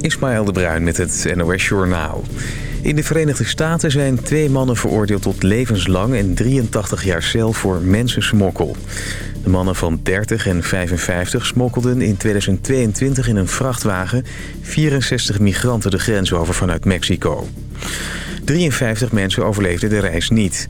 Ismaël de Bruin met het NOS Journaal. In de Verenigde Staten zijn twee mannen veroordeeld tot levenslang... en 83 jaar cel voor mensensmokkel. De mannen van 30 en 55 smokkelden in 2022 in een vrachtwagen... 64 migranten de grens over vanuit Mexico. 53 mensen overleefden de reis niet.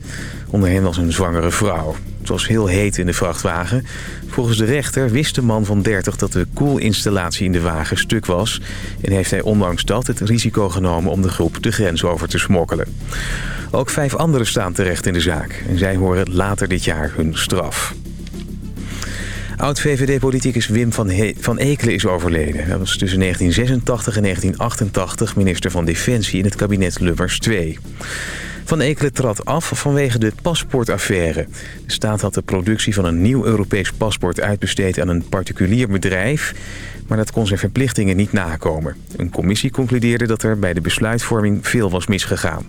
Onder hen was een zwangere vrouw. Het was heel heet in de vrachtwagen. Volgens de rechter wist de man van 30 dat de koelinstallatie in de wagen stuk was... en heeft hij ondanks dat het risico genomen om de groep de grens over te smokkelen. Ook vijf anderen staan terecht in de zaak en zij horen later dit jaar hun straf. Oud-VVD-politicus Wim van, van Ekelen is overleden. Hij was tussen 1986 en 1988 minister van Defensie in het kabinet Lubbers II. Van Ekelen trad af vanwege de paspoortaffaire. De staat had de productie van een nieuw Europees paspoort uitbesteed aan een particulier bedrijf... maar dat kon zijn verplichtingen niet nakomen. Een commissie concludeerde dat er bij de besluitvorming veel was misgegaan.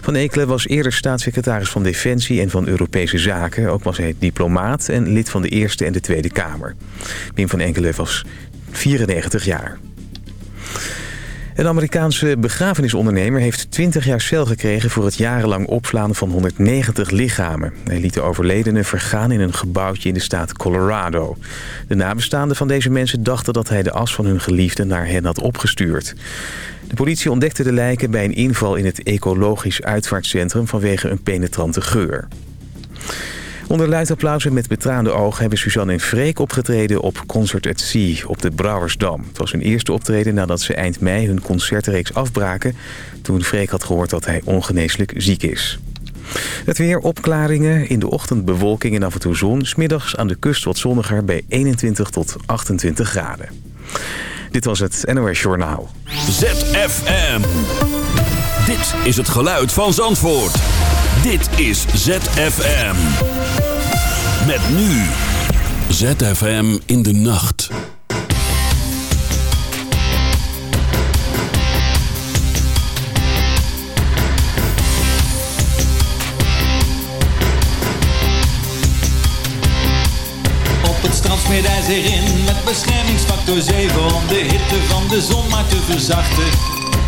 Van Ekelen was eerder staatssecretaris van Defensie en van Europese Zaken. Ook was hij diplomaat en lid van de Eerste en de Tweede Kamer. Wim van Ekelen was 94 jaar. Een Amerikaanse begrafenisondernemer heeft 20 jaar cel gekregen... voor het jarenlang opslaan van 190 lichamen. Hij liet de overledenen vergaan in een gebouwtje in de staat Colorado. De nabestaanden van deze mensen dachten dat hij de as van hun geliefde naar hen had opgestuurd. De politie ontdekte de lijken bij een inval in het ecologisch uitvaartcentrum... vanwege een penetrante geur. Onder luid met betraande ogen hebben Suzanne en Freek opgetreden op Concert at Sea op de Brouwersdam. Het was hun eerste optreden nadat ze eind mei hun concertreeks afbraken... toen Freek had gehoord dat hij ongeneeslijk ziek is. Het weer opklaringen, in de ochtend bewolking en af en toe zon. Smiddags aan de kust wat zonniger bij 21 tot 28 graden. Dit was het NOS Journaal. ZFM. Dit is het geluid van Zandvoort. Dit is ZFM. Met nu. ZFM in de nacht. Op het strand smeert hij zich in met beschermingsfactor 7 om de hitte van de zon maar te verzachten.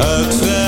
Uit vrije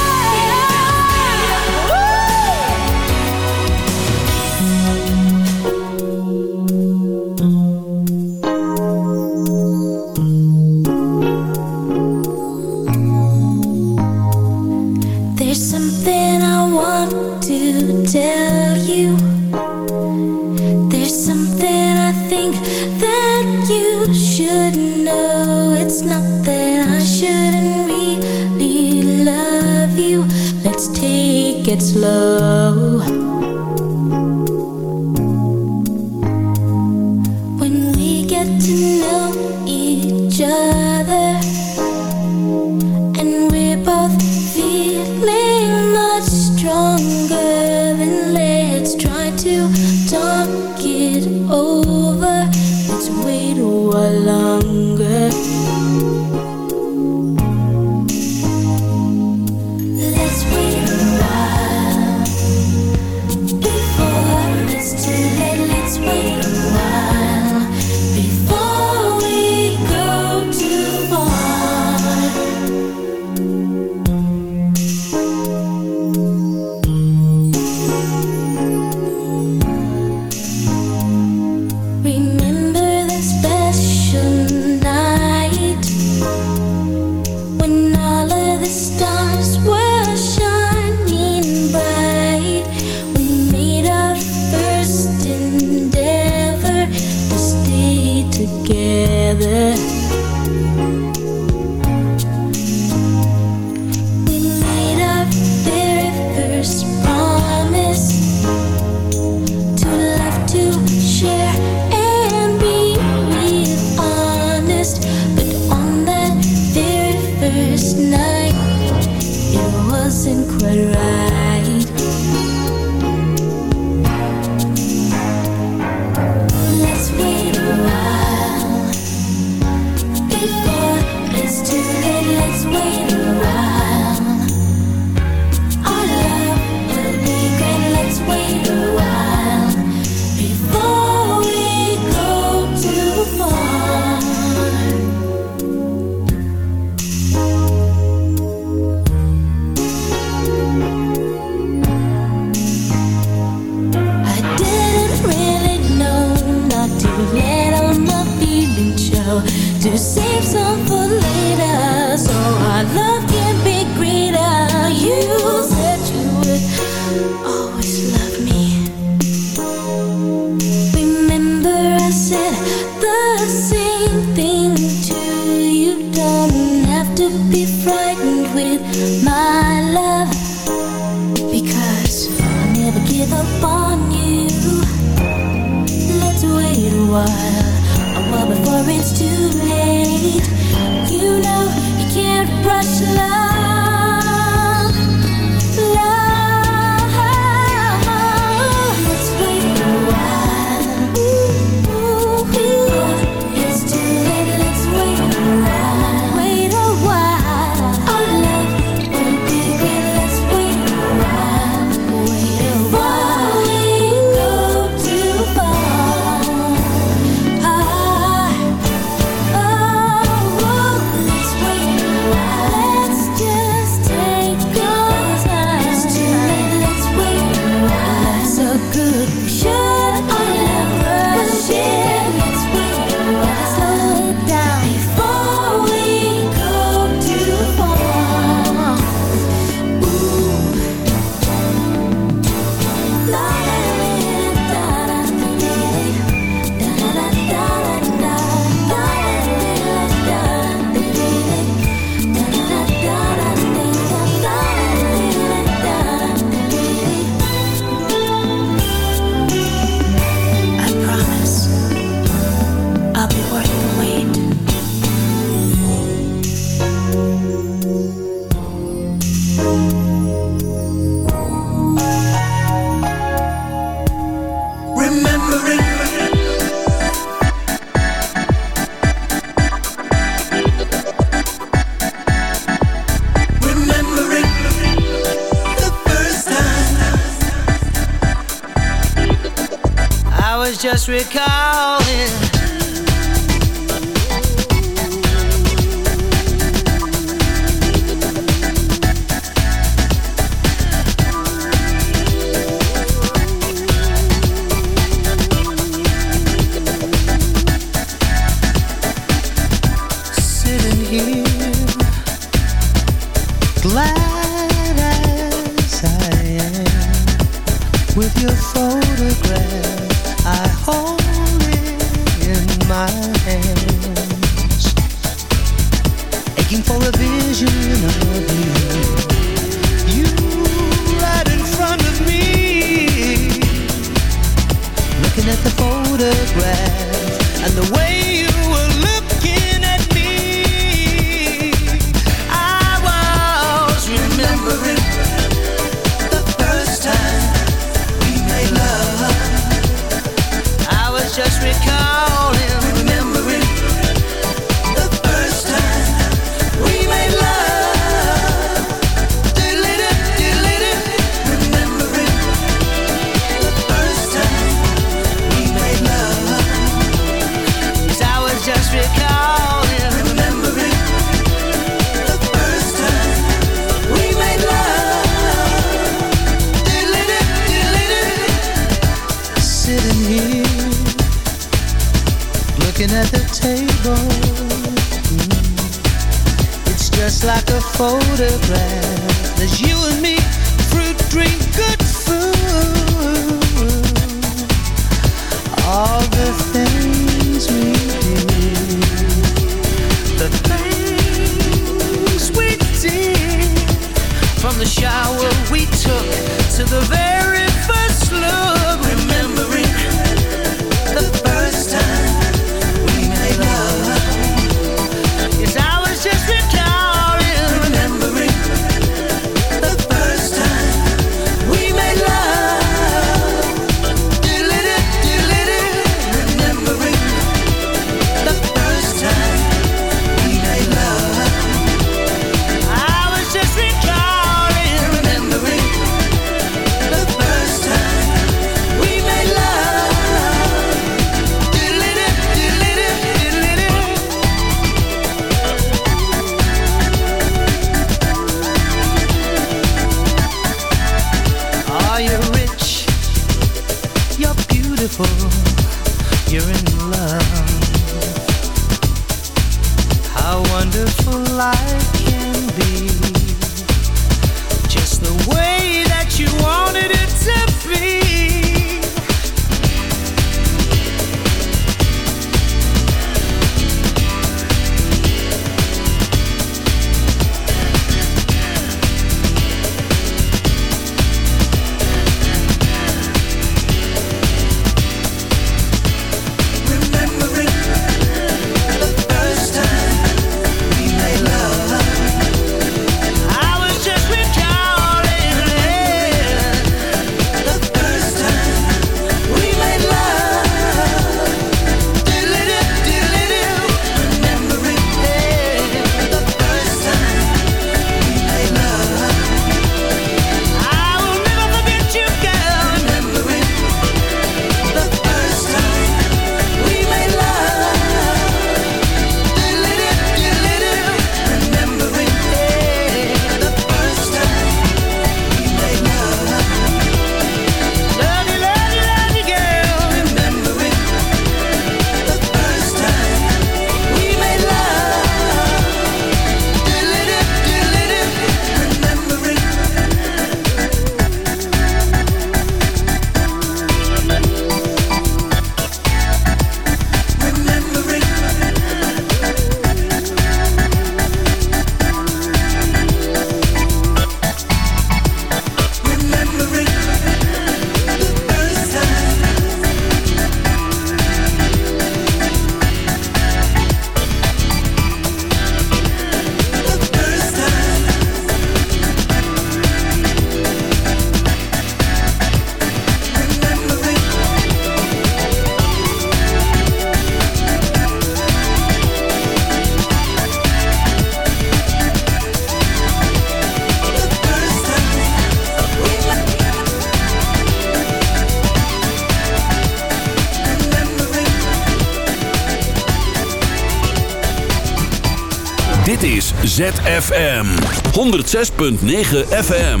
ZFM 106.9 FM.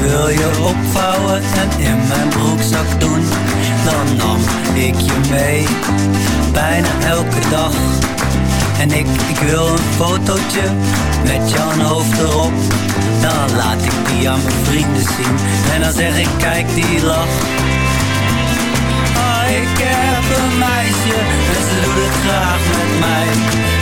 wil je opvouwen en in mijn broekzak doen. Dan nam ik je mee, bijna elke dag. En ik, ik wil een fotootje met jouw hoofd erop Dan laat ik die aan mijn vrienden zien. En dan zeg ik kijk die lach. Oh ik heb een meisje en ze doet het graag met mij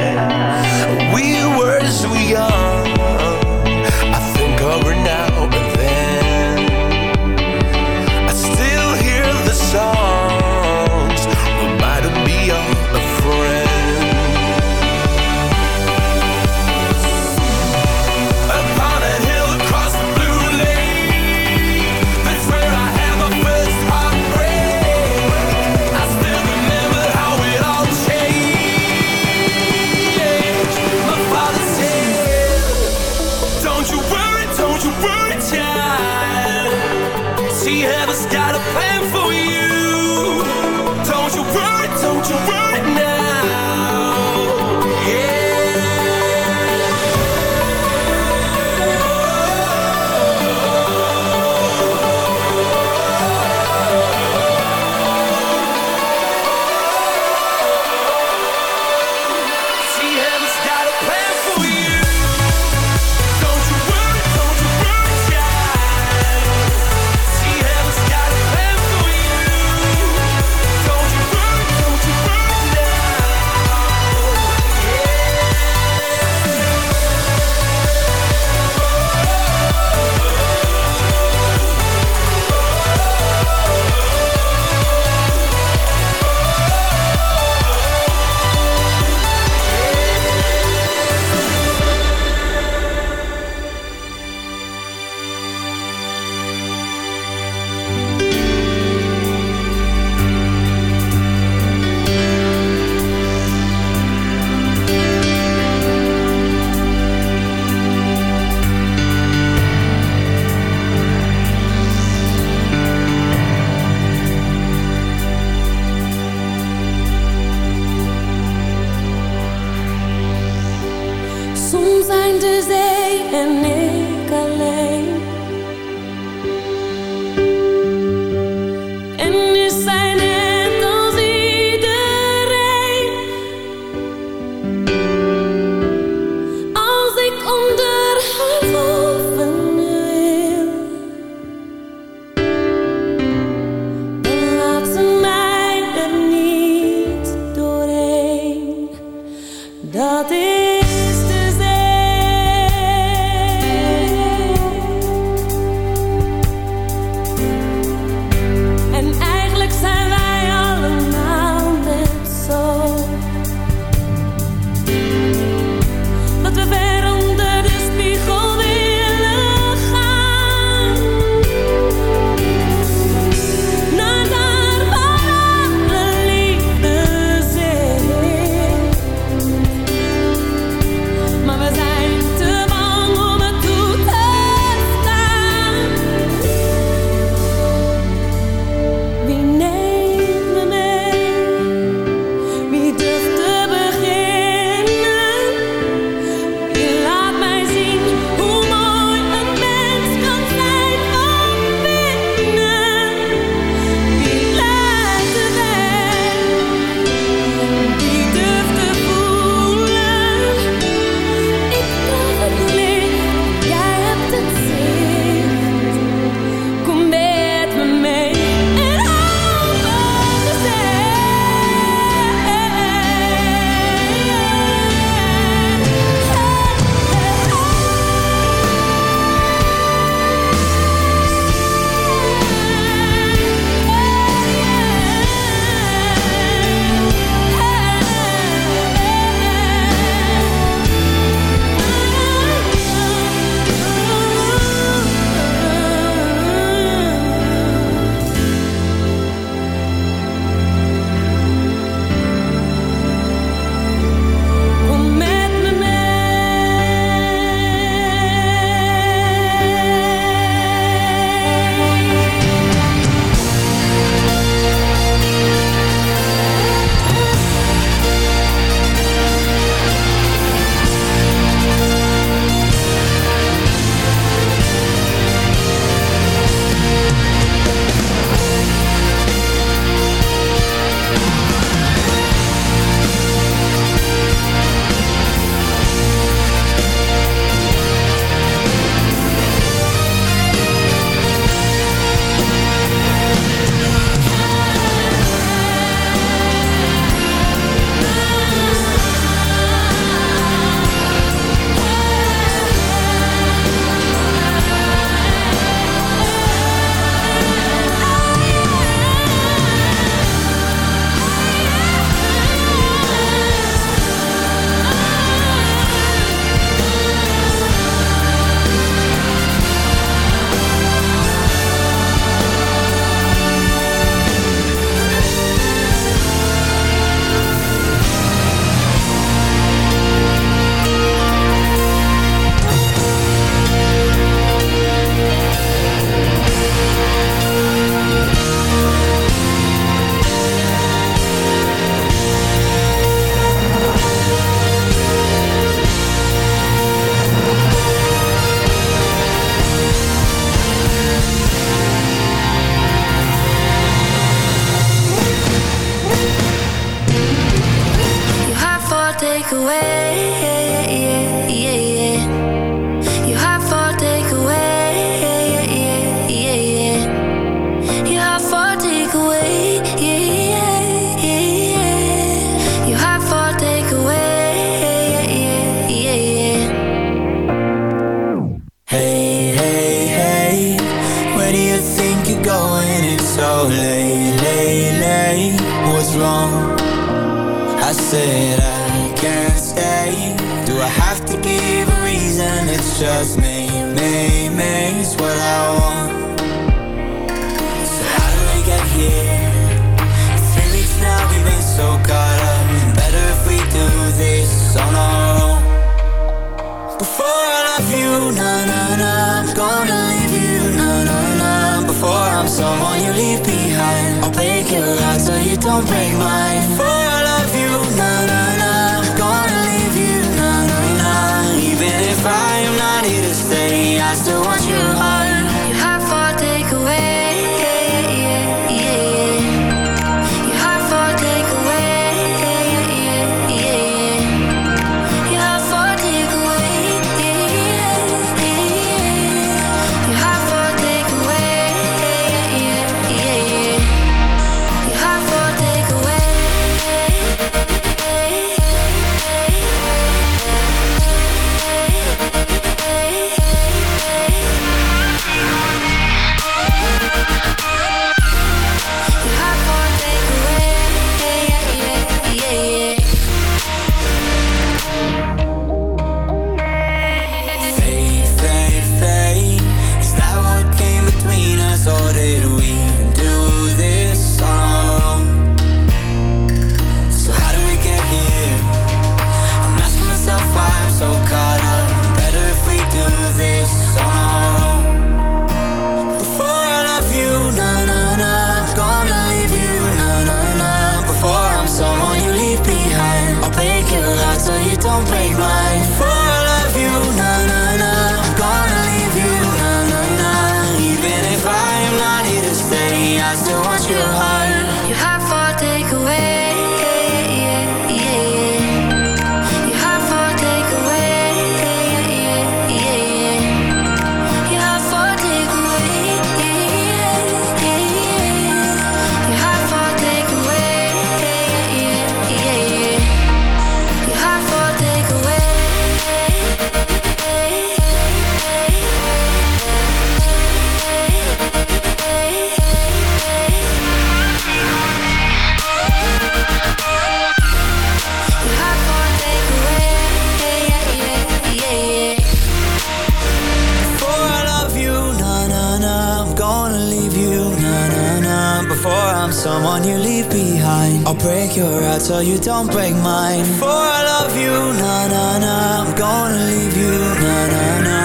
mine. For I love you, na na na. I'm gonna leave you, na na na.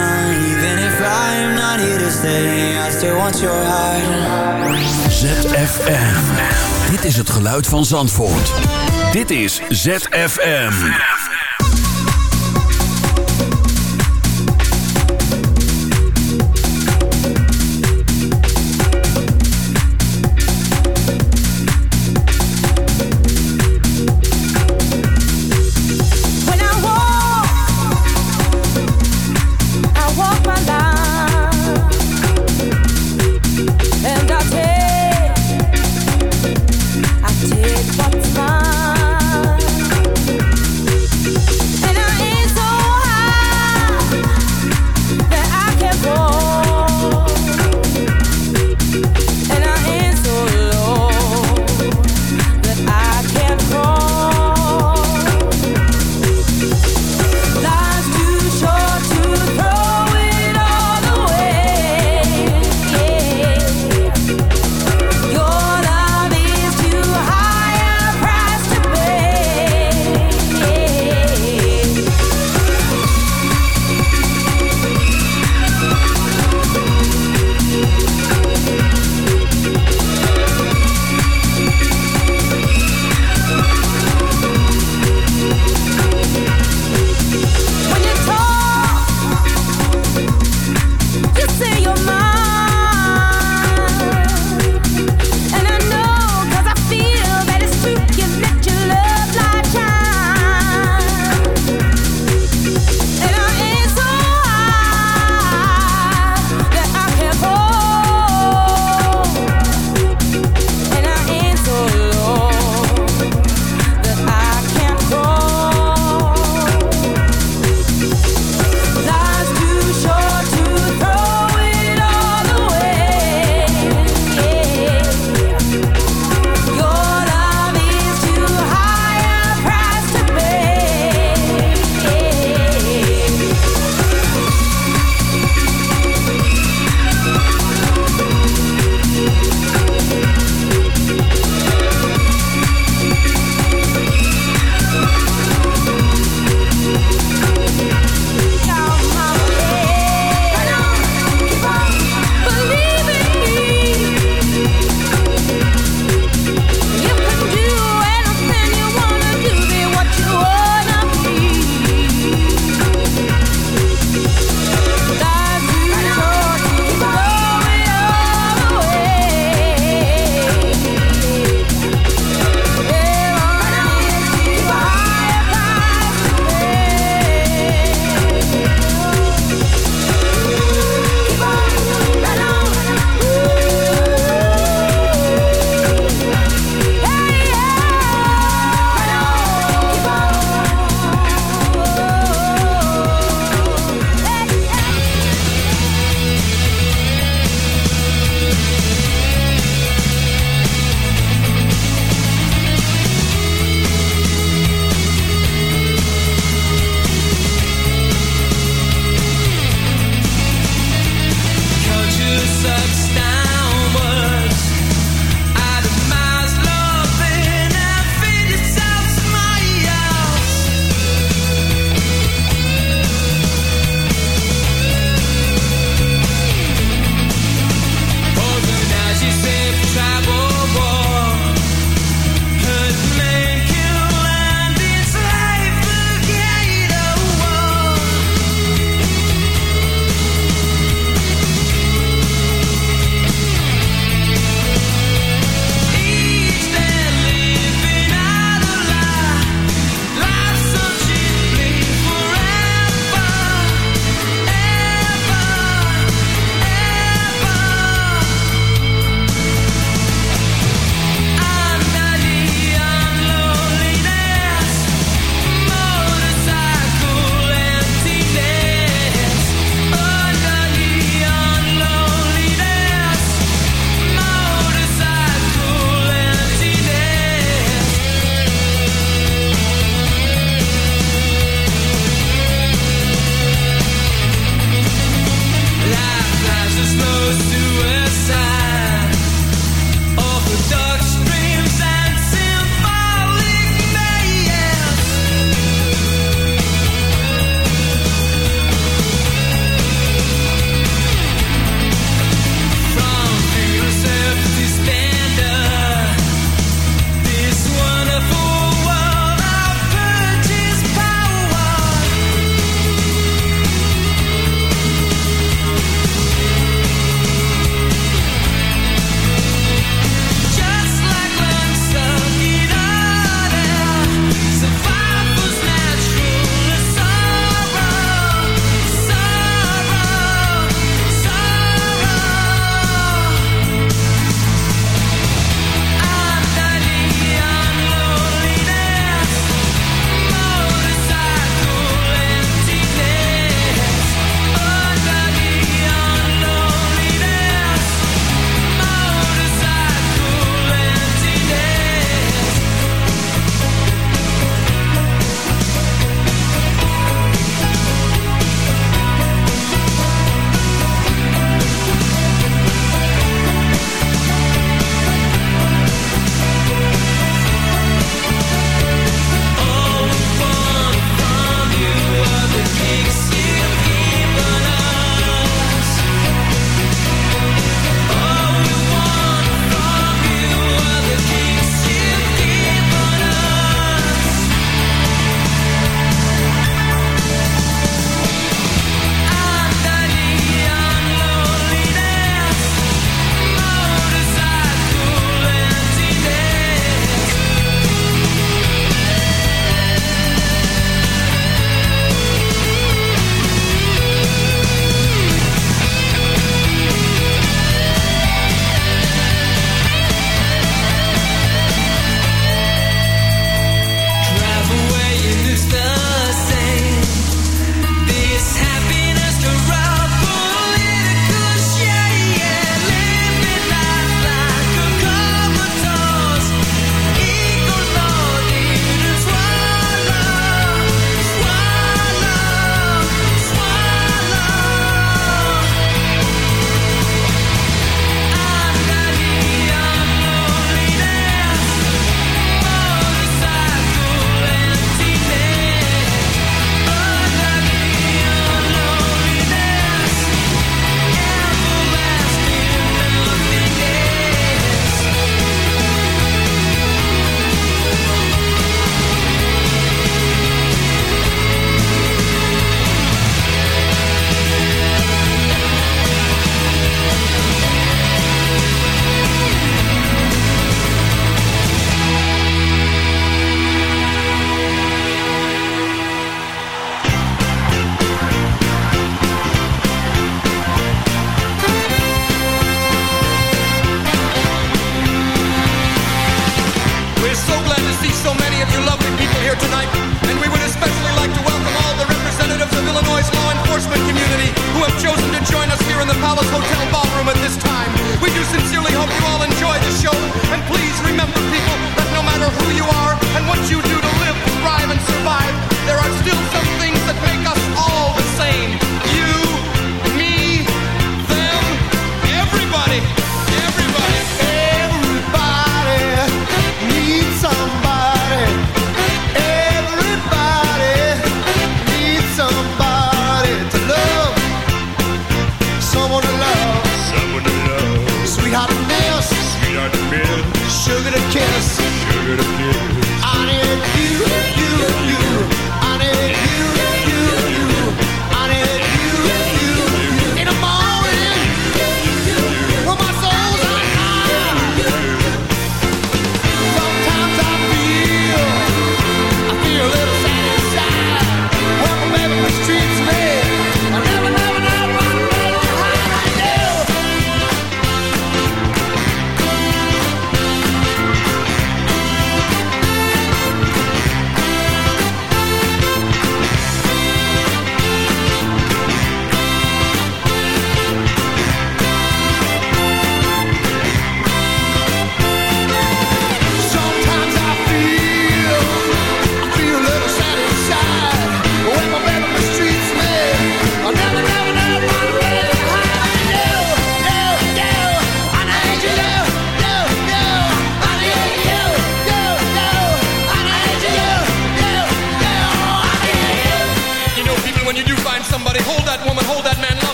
Even if I am not here to stay, I still want your heart. ZFM. Dit is het geluid van Zandvoort. Dit is ZFM.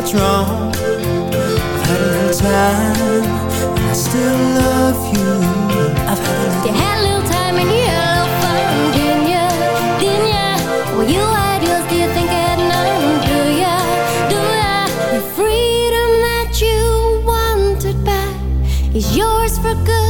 what's wrong. I've had a little time, and I still love you. I've had a little had a little time and you ya? Ya? You do you think? Do ya? Do ya? The freedom that you wanted back is yours for good.